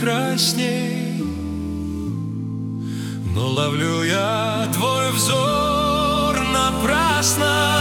Красней, Но ловлю я твой взор напрасно.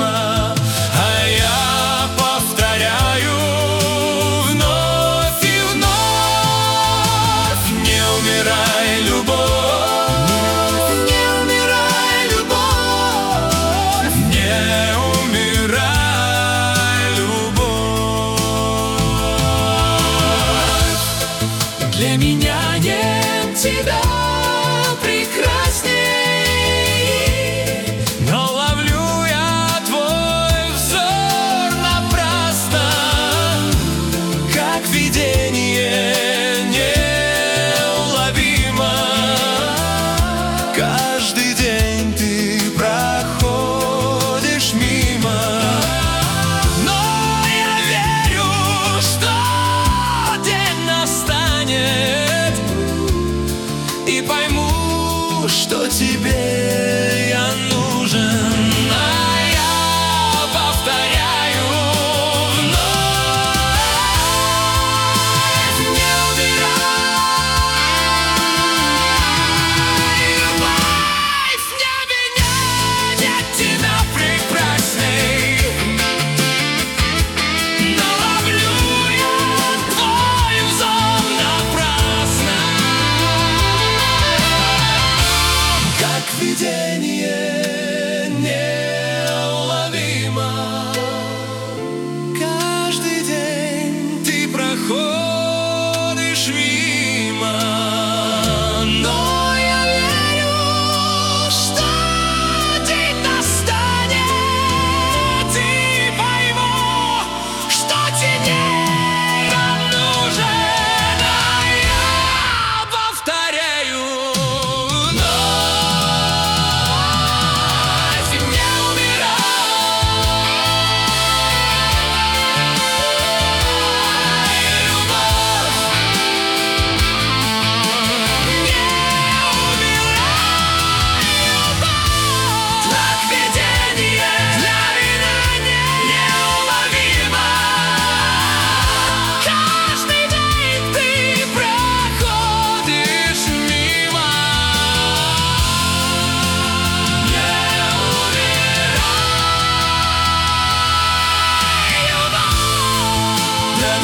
мимо, а я повторяю вновь и вновь. Не умирай, любовь, не умирай, любовь, не умирай, любовь. Для меня нет тебя. мгновение неуловимо. Каждый день ты проходишь мимо.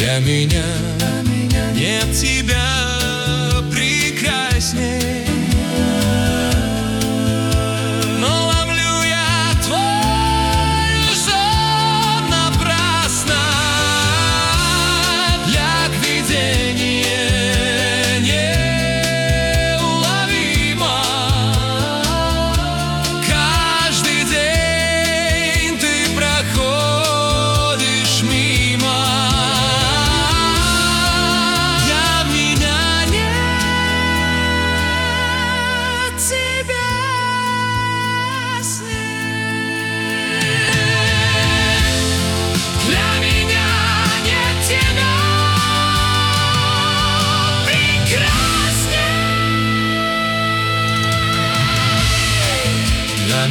Для меня, Для меня нет тебя.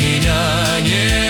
меня нет.